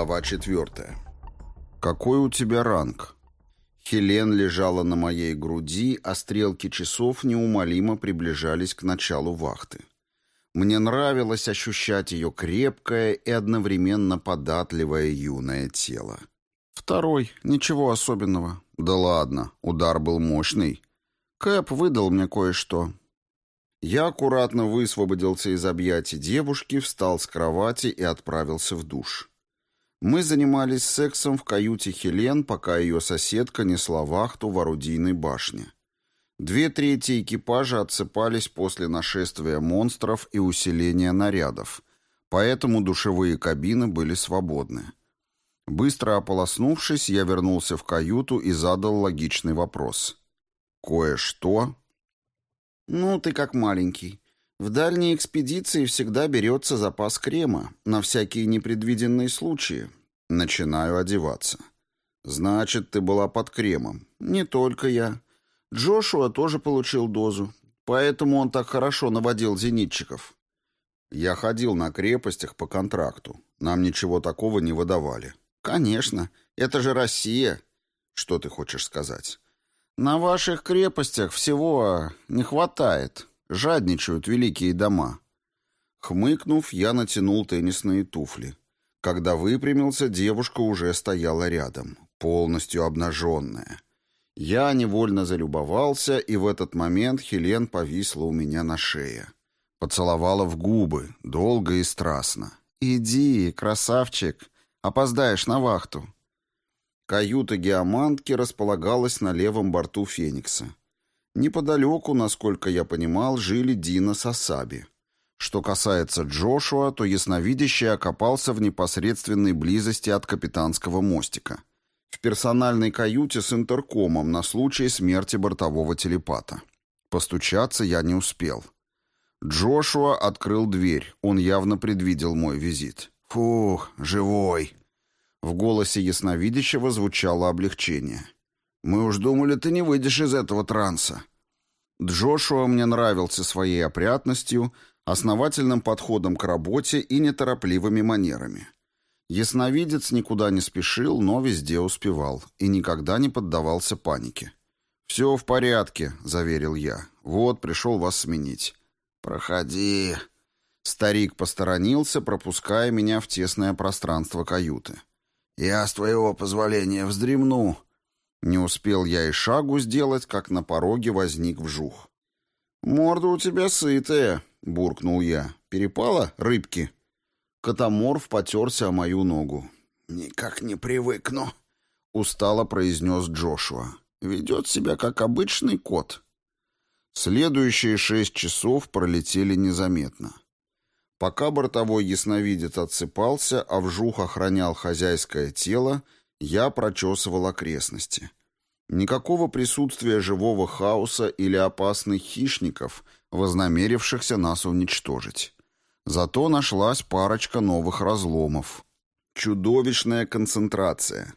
Глава четвертая. «Какой у тебя ранг?» Хелен лежала на моей груди, а стрелки часов неумолимо приближались к началу вахты. Мне нравилось ощущать ее крепкое и одновременно податливое юное тело. «Второй. Ничего особенного». «Да ладно, удар был мощный. Кэп выдал мне кое-что». Я аккуратно высвободился из объятий девушки, встал с кровати и отправился в душ. Мы занимались сексом в каюте Хелен, пока ее соседка несла вахту в орудийной башне. Две трети экипажа отсыпались после нашествия монстров и усиления нарядов, поэтому душевые кабины были свободны. Быстро ополоснувшись, я вернулся в каюту и задал логичный вопрос. «Кое-что?» «Ну, ты как маленький. В дальней экспедиции всегда берется запас крема на всякие непредвиденные случаи. Начинаю одеваться. Значит, ты была под кремом. Не только я. Джошуа тоже получил дозу. Поэтому он так хорошо наводил зенитчиков. Я ходил на крепостях по контракту. Нам ничего такого не выдавали. Конечно. Это же Россия. Что ты хочешь сказать? На ваших крепостях всего не хватает. Жадничают великие дома. Хмыкнув, я натянул теннисные туфли. Когда выпрямился, девушка уже стояла рядом, полностью обнаженная. Я невольно залюбовался, и в этот момент Хелен повисла у меня на шее. Поцеловала в губы, долго и страстно. «Иди, красавчик, опоздаешь на вахту». Каюта геомантки располагалась на левом борту «Феникса». Неподалеку, насколько я понимал, жили Дина с Асаби. Что касается Джошуа, то ясновидящий окопался в непосредственной близости от капитанского мостика. В персональной каюте с интеркомом на случай смерти бортового телепата. Постучаться я не успел. Джошуа открыл дверь, он явно предвидел мой визит. «Фух, живой!» В голосе ясновидящего звучало облегчение. «Мы уж думали, ты не выйдешь из этого транса». Джошуа мне нравился своей опрятностью — основательным подходом к работе и неторопливыми манерами. Ясновидец никуда не спешил, но везде успевал и никогда не поддавался панике. «Все в порядке», — заверил я. «Вот, пришел вас сменить». «Проходи». Старик посторонился, пропуская меня в тесное пространство каюты. «Я, с твоего позволения, вздремну». Не успел я и шагу сделать, как на пороге возник вжух. «Морда у тебя сытая», — буркнул я. «Перепало рыбки?» Катаморф потерся о мою ногу. «Никак не привыкну», — устало произнес Джошуа. «Ведет себя как обычный кот». Следующие шесть часов пролетели незаметно. Пока бортовой ясновидец отсыпался, а вжух охранял хозяйское тело, я прочесывал окрестности. Никакого присутствия живого хаоса или опасных хищников — вознамерившихся нас уничтожить. Зато нашлась парочка новых разломов. Чудовищная концентрация.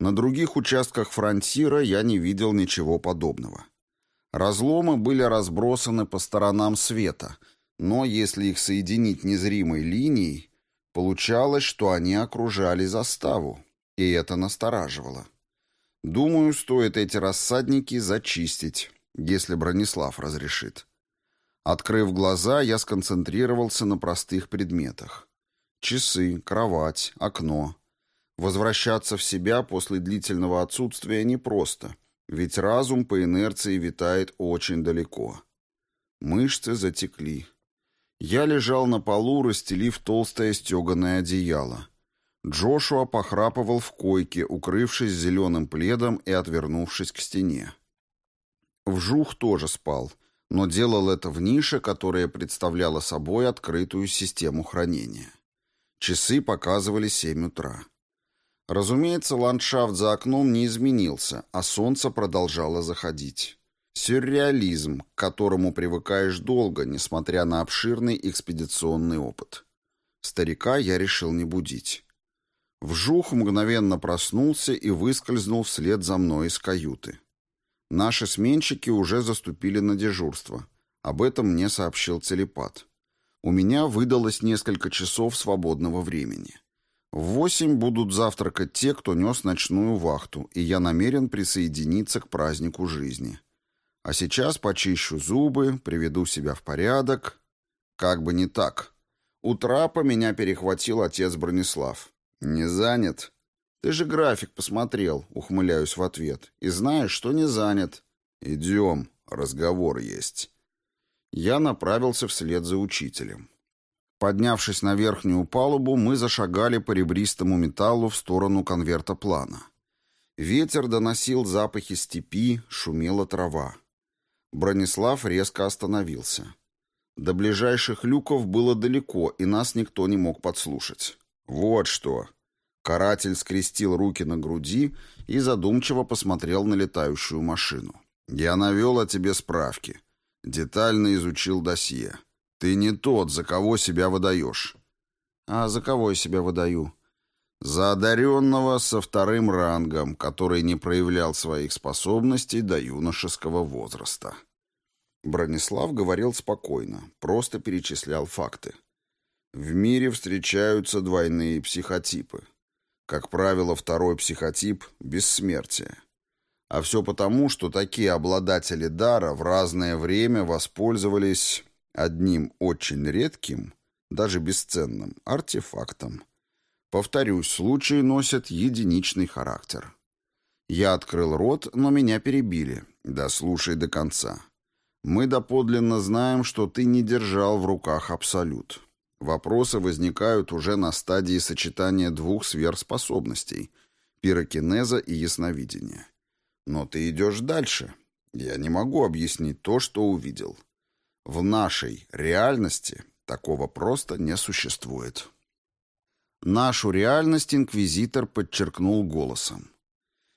На других участках фронтира я не видел ничего подобного. Разломы были разбросаны по сторонам света, но если их соединить незримой линией, получалось, что они окружали заставу, и это настораживало. Думаю, стоит эти рассадники зачистить, если Бронислав разрешит. Открыв глаза, я сконцентрировался на простых предметах. Часы, кровать, окно. Возвращаться в себя после длительного отсутствия непросто, ведь разум по инерции витает очень далеко. Мышцы затекли. Я лежал на полу, расстелив толстое стеганое одеяло. Джошуа похрапывал в койке, укрывшись зеленым пледом и отвернувшись к стене. Вжух тоже спал — но делал это в нише, которая представляла собой открытую систему хранения. Часы показывали 7 утра. Разумеется, ландшафт за окном не изменился, а солнце продолжало заходить. Сюрреализм, к которому привыкаешь долго, несмотря на обширный экспедиционный опыт. Старика я решил не будить. Вжух мгновенно проснулся и выскользнул вслед за мной из каюты. Наши сменщики уже заступили на дежурство. Об этом мне сообщил телепат. У меня выдалось несколько часов свободного времени. В восемь будут завтракать те, кто нес ночную вахту, и я намерен присоединиться к празднику жизни. А сейчас почищу зубы, приведу себя в порядок. Как бы не так. У трапа меня перехватил отец Бронислав. «Не занят?» «Ты же график посмотрел», — ухмыляюсь в ответ. «И знаешь, что не занят». «Идем, разговор есть». Я направился вслед за учителем. Поднявшись на верхнюю палубу, мы зашагали по ребристому металлу в сторону конверта плана. Ветер доносил запахи степи, шумела трава. Бронислав резко остановился. До ближайших люков было далеко, и нас никто не мог подслушать. «Вот что!» Каратель скрестил руки на груди и задумчиво посмотрел на летающую машину. «Я навел о тебе справки. Детально изучил досье. Ты не тот, за кого себя выдаешь. А за кого я себя выдаю? За одаренного со вторым рангом, который не проявлял своих способностей до юношеского возраста. Бронислав говорил спокойно, просто перечислял факты. В мире встречаются двойные психотипы. Как правило, второй психотип – бессмертие. А все потому, что такие обладатели дара в разное время воспользовались одним очень редким, даже бесценным, артефактом. Повторюсь, случаи носят единичный характер. Я открыл рот, но меня перебили. Да слушай до конца. Мы доподлинно знаем, что ты не держал в руках абсолют. Вопросы возникают уже на стадии сочетания двух сверхспособностей – пирокинеза и ясновидения. Но ты идешь дальше. Я не могу объяснить то, что увидел. В нашей реальности такого просто не существует. Нашу реальность инквизитор подчеркнул голосом.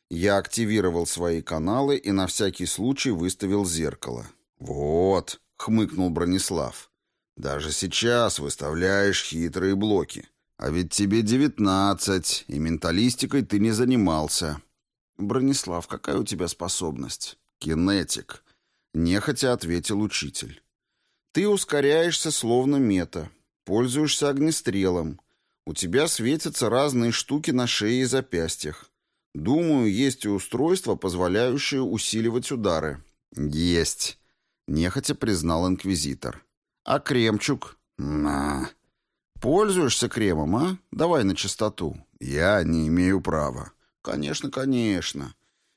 Я активировал свои каналы и на всякий случай выставил зеркало. «Вот», — хмыкнул Бронислав, — «даже сейчас выставляешь хитрые блоки. А ведь тебе девятнадцать, и менталистикой ты не занимался». «Бронислав, какая у тебя способность?» «Кинетик», — нехотя ответил учитель. Ты ускоряешься словно мета, пользуешься огнестрелом. У тебя светятся разные штуки на шее и запястьях. Думаю, есть и устройства, позволяющие усиливать удары. Есть, нехотя признал инквизитор. А кремчук? На. Пользуешься кремом, а? Давай на чистоту. Я не имею права. Конечно, конечно.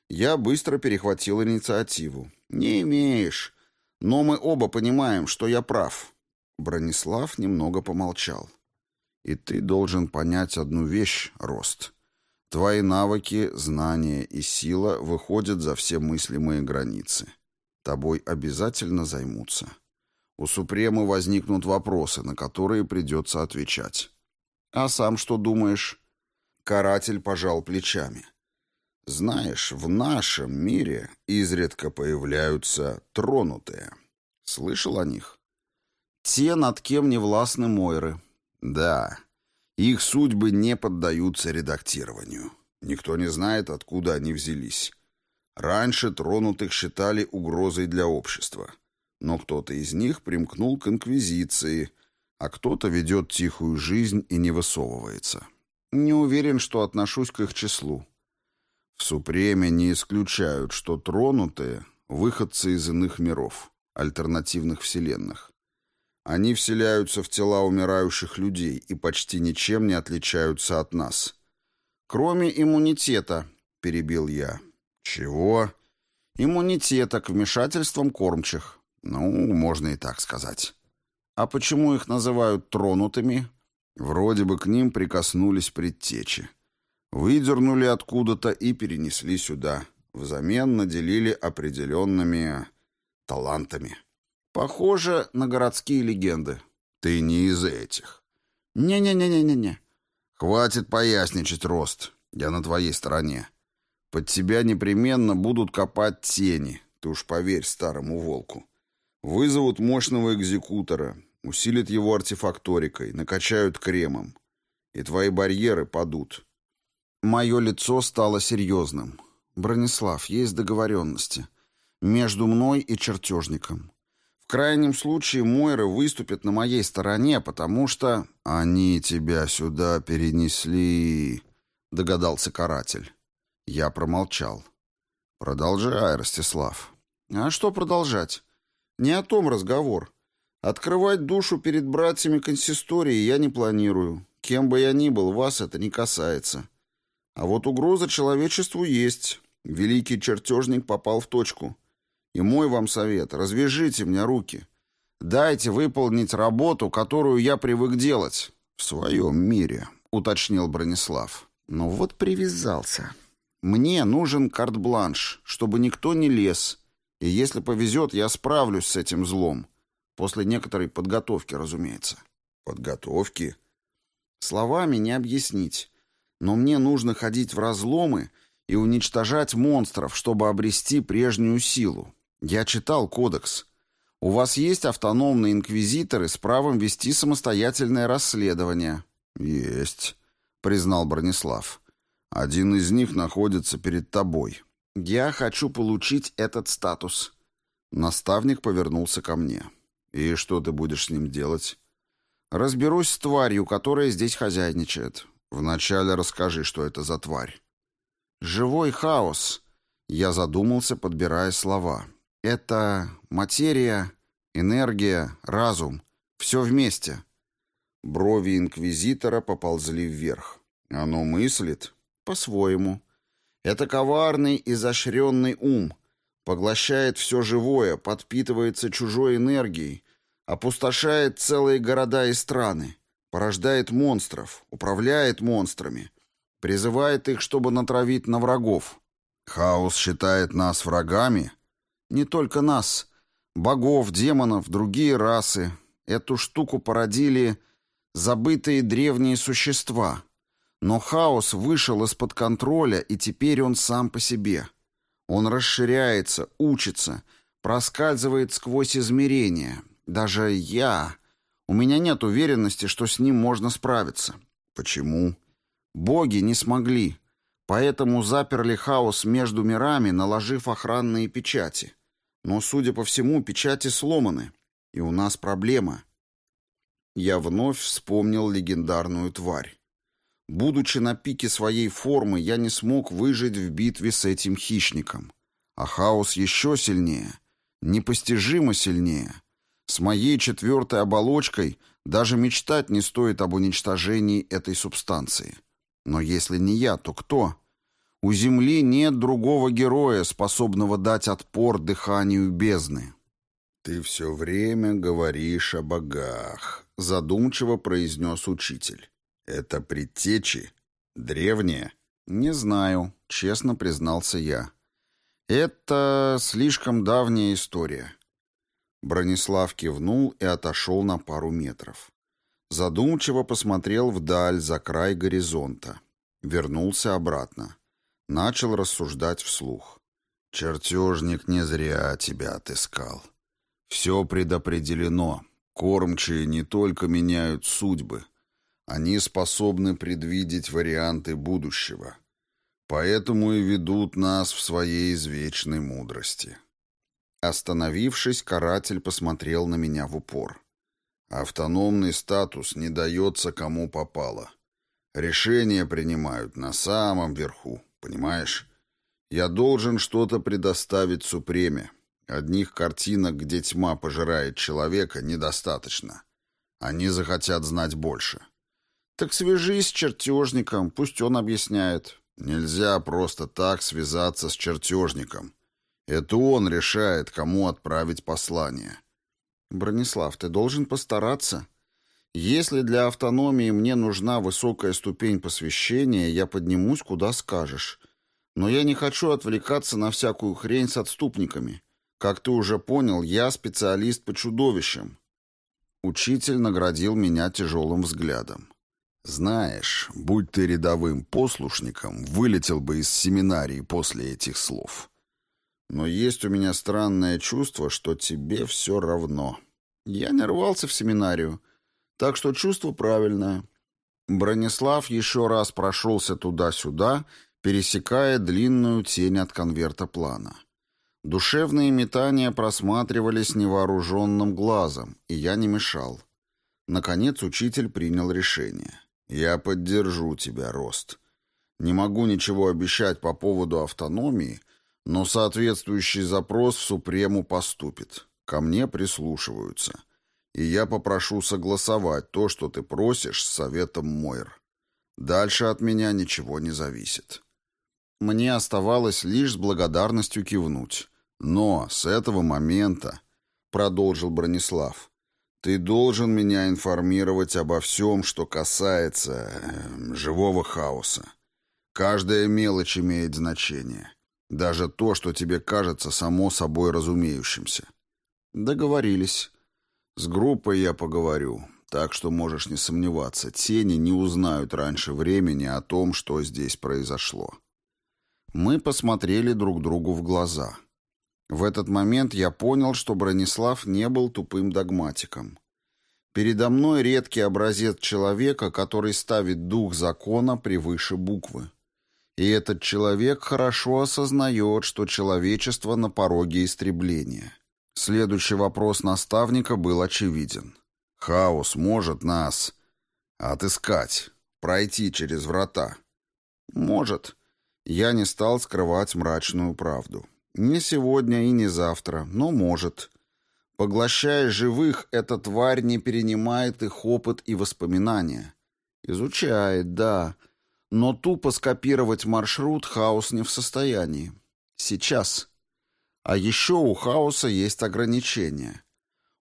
Я быстро перехватил инициативу. Не имеешь. Но мы оба понимаем, что я прав. Бронислав немного помолчал. И ты должен понять одну вещь, Рост. Твои навыки, знания и сила выходят за все мыслимые границы. Тобой обязательно займутся. У Супремы возникнут вопросы, на которые придется отвечать. А сам что думаешь? Каратель пожал плечами. Знаешь, в нашем мире изредка появляются тронутые. Слышал о них? Те, над кем не властны Мойры. Да, их судьбы не поддаются редактированию. Никто не знает, откуда они взялись. Раньше тронутых считали угрозой для общества. Но кто-то из них примкнул к инквизиции, а кто-то ведет тихую жизнь и не высовывается. Не уверен, что отношусь к их числу. В Супреме не исключают, что тронутые — выходцы из иных миров, альтернативных вселенных. Они вселяются в тела умирающих людей и почти ничем не отличаются от нас. Кроме иммунитета, перебил я. Чего? Иммунитета к вмешательствам кормчих. Ну, можно и так сказать. А почему их называют тронутыми? Вроде бы к ним прикоснулись предтечи. Выдернули откуда-то и перенесли сюда. Взамен наделили определенными талантами. Похоже на городские легенды. Ты не из этих. Не-не-не-не-не-не. Хватит поясничать, Рост. Я на твоей стороне. Под тебя непременно будут копать тени. Ты уж поверь старому волку. Вызовут мощного экзекутора, усилят его артефакторикой, накачают кремом. И твои барьеры падут. Мое лицо стало серьезным. «Бронислав, есть договоренности. Между мной и чертежником. В крайнем случае Мойры выступят на моей стороне, потому что... Они тебя сюда перенесли, догадался каратель. Я промолчал. Продолжай, Ростислав. А что продолжать? Не о том разговор. Открывать душу перед братьями консистории я не планирую. Кем бы я ни был, вас это не касается. А вот угроза человечеству есть. Великий чертежник попал в точку. И мой вам совет — развяжите мне руки. Дайте выполнить работу, которую я привык делать. В своем мире, — уточнил Бронислав. Ну вот привязался. Мне нужен карт-бланш, чтобы никто не лез. И если повезет, я справлюсь с этим злом. После некоторой подготовки, разумеется. Подготовки? Словами не объяснить. Но мне нужно ходить в разломы и уничтожать монстров, чтобы обрести прежнюю силу. Я читал кодекс. У вас есть автономные инквизиторы с правом вести самостоятельное расследование? Есть, признал Бронислав. Один из них находится перед тобой. Я хочу получить этот статус. Наставник повернулся ко мне. И что ты будешь с ним делать? Разберусь с тварью, которая здесь хозяйничает. Вначале расскажи, что это за тварь. Живой хаос. Я задумался, подбирая слова. Это материя, энергия, разум. Все вместе. Брови инквизитора поползли вверх. Оно мыслит? По-своему. Это коварный, изощренный ум. Поглощает все живое, подпитывается чужой энергией, опустошает целые города и страны, порождает монстров, управляет монстрами, призывает их, чтобы натравить на врагов. Хаос считает нас врагами, не только нас. Богов, демонов, другие расы. Эту штуку породили забытые древние существа. Но хаос вышел из-под контроля, и теперь он сам по себе. Он расширяется, учится, проскальзывает сквозь измерения. Даже я... У меня нет уверенности, что с ним можно справиться. Почему? Боги не смогли. Поэтому заперли хаос между мирами, наложив охранные печати. Но, судя по всему, печати сломаны, и у нас проблема. Я вновь вспомнил легендарную тварь. Будучи на пике своей формы, я не смог выжить в битве с этим хищником. А хаос еще сильнее, непостижимо сильнее. С моей четвертой оболочкой даже мечтать не стоит об уничтожении этой субстанции. Но если не я, то кто? У Земли нет другого героя, способного дать отпор дыханию бездны. «Ты все время говоришь о богах», — задумчиво произнес учитель. «Это предтечи? Древние?» «Не знаю», — честно признался я. «Это слишком давняя история». Бронислав кивнул и отошел на пару метров. Задумчиво посмотрел вдаль, за край горизонта. Вернулся обратно. Начал рассуждать вслух. «Чертежник не зря тебя отыскал. Все предопределено. Кормчие не только меняют судьбы. Они способны предвидеть варианты будущего. Поэтому и ведут нас в своей извечной мудрости». Остановившись, каратель посмотрел на меня в упор. Автономный статус не дается кому попало. Решения принимают на самом верху. Понимаешь? Я должен что-то предоставить Супреме. Одних картинок, где тьма пожирает человека, недостаточно. Они захотят знать больше. Так свяжись с чертежником, пусть он объясняет. Нельзя просто так связаться с чертежником. Это он решает, кому отправить послание. Бронислав, ты должен постараться. Если для автономии мне нужна высокая ступень посвящения, я поднимусь, куда скажешь. Но я не хочу отвлекаться на всякую хрень с отступниками. Как ты уже понял, я специалист по чудовищам. Учитель наградил меня тяжелым взглядом. Знаешь, будь ты рядовым послушником, вылетел бы из семинарии после этих слов. Но есть у меня странное чувство, что тебе все равно. Я не рвался в семинарию, так что чувство правильное. Бронислав еще раз прошелся туда-сюда, пересекая длинную тень от конверта плана. Душевные метания просматривались невооруженным глазом, и я не мешал. Наконец учитель принял решение. «Я поддержу тебя, Рост. Не могу ничего обещать по поводу автономии, но соответствующий запрос в Супрему поступит. Ко мне прислушиваются. И я попрошу согласовать то, что ты просишь, с советом Мойр. Дальше от меня ничего не зависит». Мне оставалось лишь с благодарностью кивнуть. Но с этого момента, — продолжил Бронислав, — ты должен меня информировать обо всем, что касается э, живого хаоса. Каждая мелочь имеет значение. Даже то, что тебе кажется само собой разумеющимся. Договорились. С группой я поговорю, так что можешь не сомневаться, тени не узнают раньше времени о том, что здесь произошло. Мы посмотрели друг другу в глаза — в этот момент я понял, что Бронислав не был тупым догматиком. Передо мной редкий образец человека, который ставит дух закона превыше буквы. И этот человек хорошо осознает, что человечество на пороге истребления. Следующий вопрос наставника был очевиден. Хаос может нас отыскать, пройти через врата. Может. Я не стал скрывать мрачную правду. Не сегодня и не завтра, но может. Поглощая живых, эта тварь не перенимает их опыт и воспоминания. Изучает, да, но тупо скопировать маршрут хаос не в состоянии. Сейчас. А еще у хаоса есть ограничения.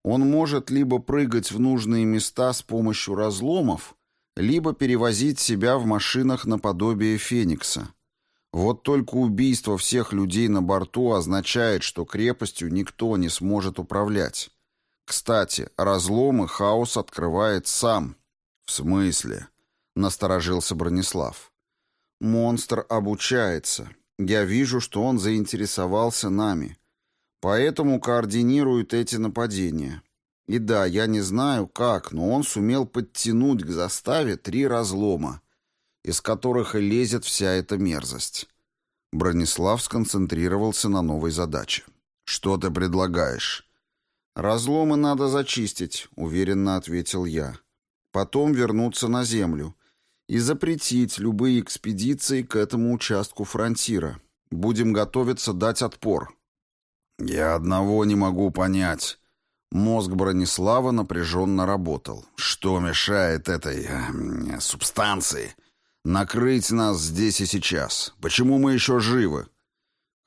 Он может либо прыгать в нужные места с помощью разломов, либо перевозить себя в машинах наподобие Феникса. Вот только убийство всех людей на борту означает, что крепостью никто не сможет управлять. Кстати, разломы хаос открывает сам. В смысле? Насторожился Бронислав. Монстр обучается. Я вижу, что он заинтересовался нами. Поэтому координирует эти нападения. И да, я не знаю как, но он сумел подтянуть к заставе три разлома из которых и лезет вся эта мерзость. Бронислав сконцентрировался на новой задаче. «Что ты предлагаешь?» «Разломы надо зачистить», — уверенно ответил я. «Потом вернуться на землю и запретить любые экспедиции к этому участку фронтира. Будем готовиться дать отпор». «Я одного не могу понять». Мозг Бронислава напряженно работал. «Что мешает этой э, субстанции?» Накрыть нас здесь и сейчас. Почему мы еще живы?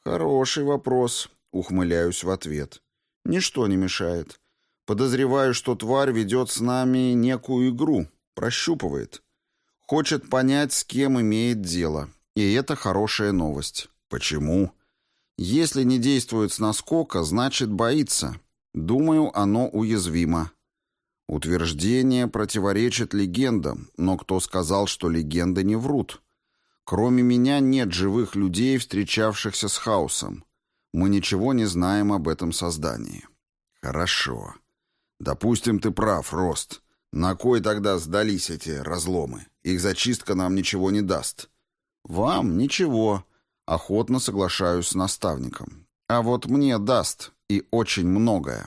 Хороший вопрос, ухмыляюсь в ответ. Ничто не мешает. Подозреваю, что тварь ведет с нами некую игру, прощупывает. Хочет понять, с кем имеет дело. И это хорошая новость. Почему? Если не действует с наскока, значит боится. Думаю, оно уязвимо. Утверждение противоречит легендам, но кто сказал, что легенды не врут? Кроме меня нет живых людей, встречавшихся с хаосом. Мы ничего не знаем об этом создании. Хорошо. Допустим, ты прав, Рост. На кой тогда сдались эти разломы? Их зачистка нам ничего не даст. Вам ничего. Охотно соглашаюсь с наставником. А вот мне даст и очень многое.